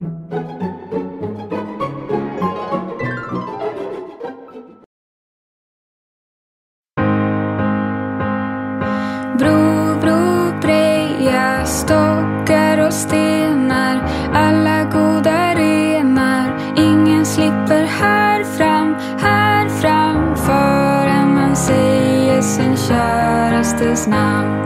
Bro, bro, breja, stockar och stenar Alla goda renar. Ingen slipper här fram, här fram Förrän man säger sin kärastes namn.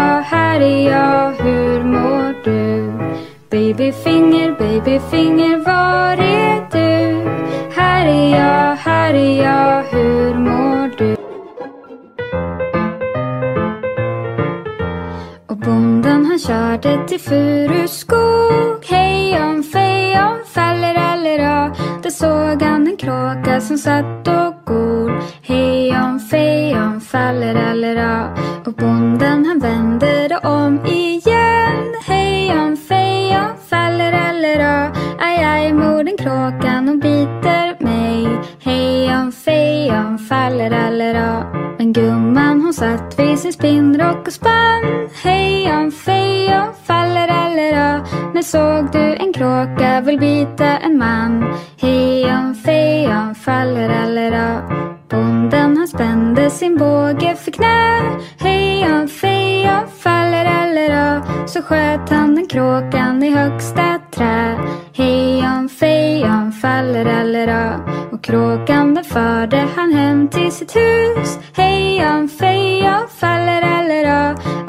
jag, hur mår du? Babyfinger, babyfinger, var är du? Här är jag, här är jag, hur mår du? Och bonden han körde till Furuskog Hejon fejon fallerallera Där såg han en kråka som satt Så sköt han den kråkan i högsta trä. Hejon fejon fallerallera Och kråkan den förde han hem till sitt hus. Hejon fejon fallerallera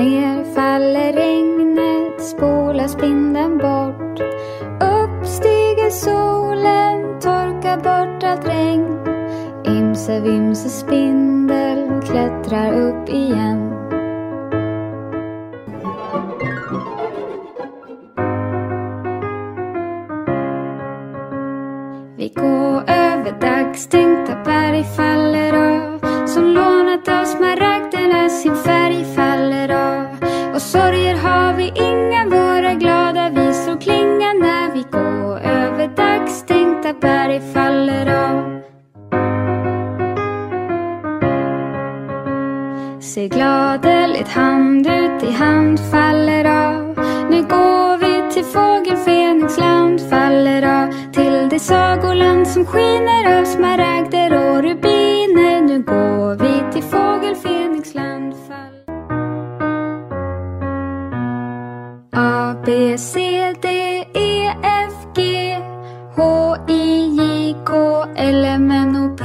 Ner faller regnet, spolar spindeln bort. Upp stiger solen, torkar bort allt regn. Imse vimse spindel klättrar upp igen. Vi går över dagstänkta berg faller av Som lånat av smaragderna sin färg faller av och sorger har vi inga, våra glada visor klingar när vi går över dagstänkta berg faller av Se gladeligt hand ut i hand faller av. Nu går vi till fågel Fenixland faller av. Till det sagoland som skiner av smaragder och rubiner A, B, C, D, E, F, G H, I, J, K, L, M, N, O, P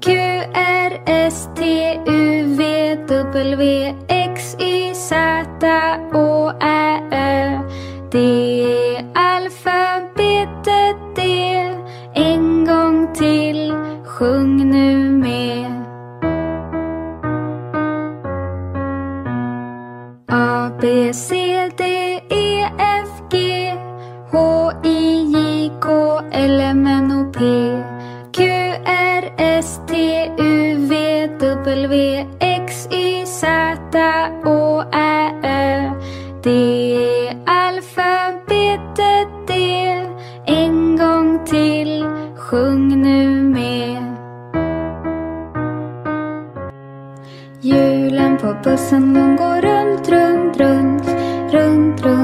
Q, R, S, T, U, V, W, X, Y, Z, Å, Ä, Ö D Z, Å, Ä, Ö. Det är alfabetet det En gång till, sjung nu med. Hjulen på bussen de går runt, runt, runt Runt, runt,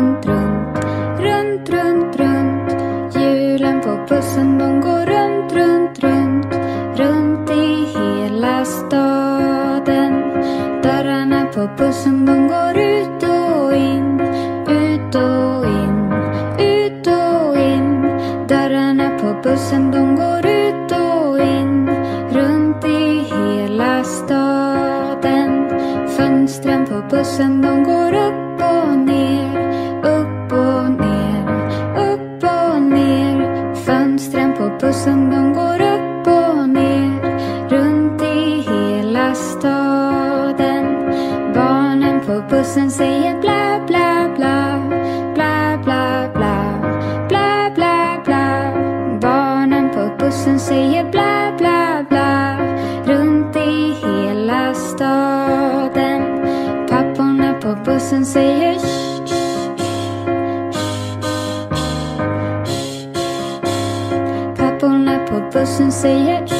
bussen de går ut och in Ut och in Ut och in. Dörrarna på bussen de går ut och in Runt i hela staden. Fönstren på bussen de går upp på bussen säger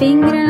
finger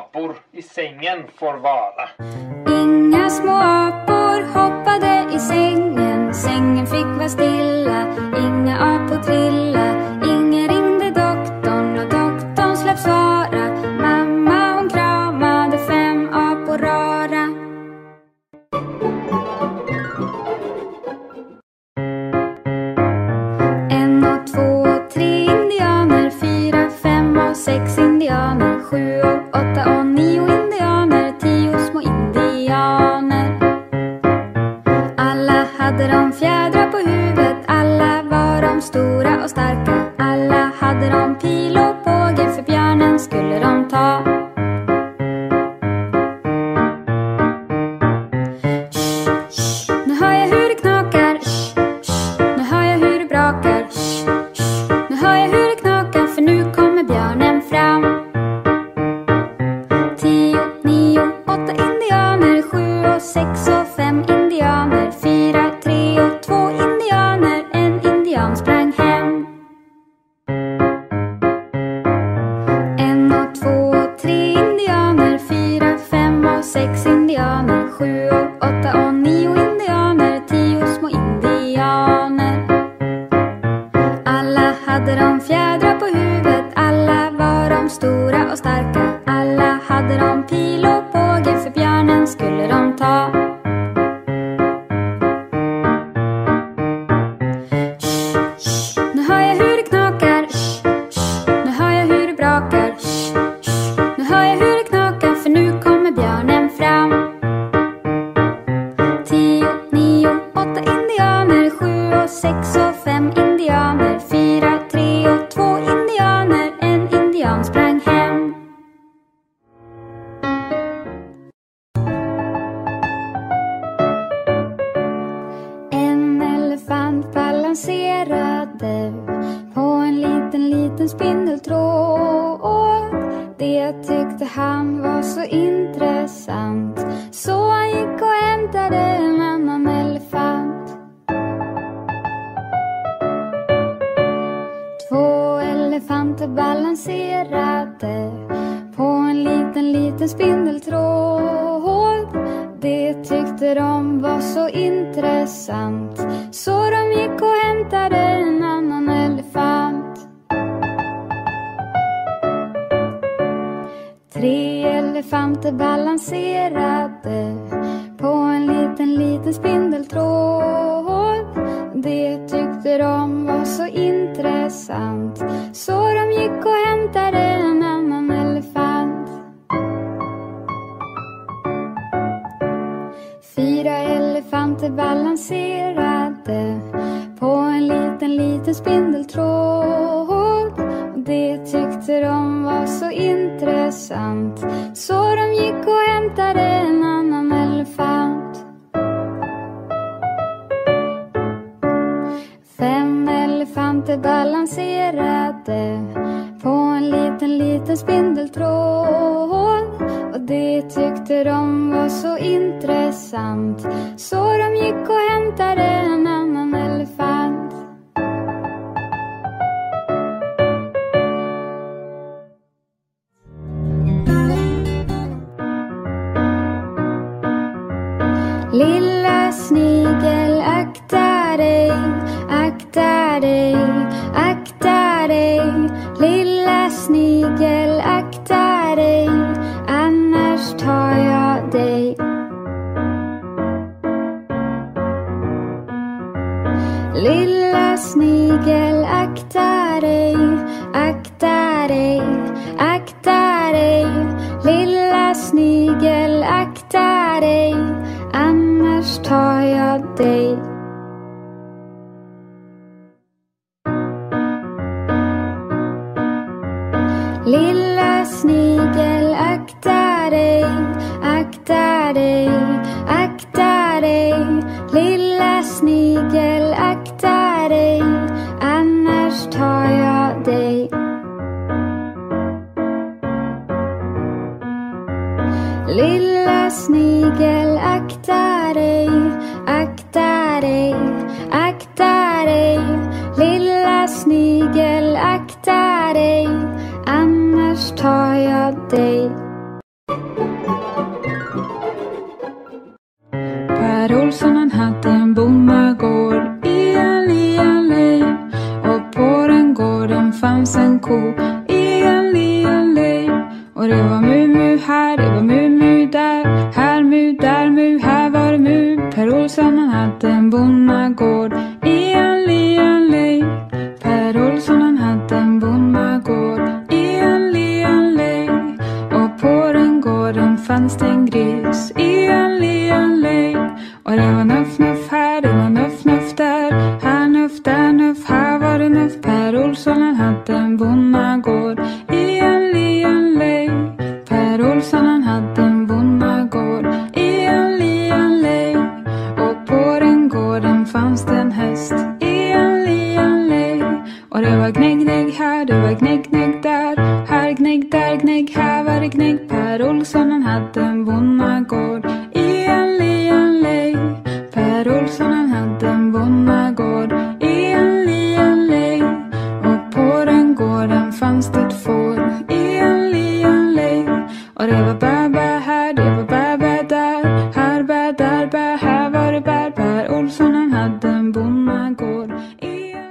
apor i sängen får vara. Inga små apor hoppade i sängen. Sängen fick vara stilla. Inga apor trilla. var så intressant så han gick och hämtade en annan elefant. Två elefanter balanserade på en liten, liten spindeltråd. Det tyckte de var så intressant så de gick och hämtade elefanter balanserade på en liten, liten spindeltråd. Det tyckte de var så intressant så de gick och hämtade tired day Per Olsson han hade en bondagård i en liten lej och på den gården fanns en ko i en liten lej och det var mycket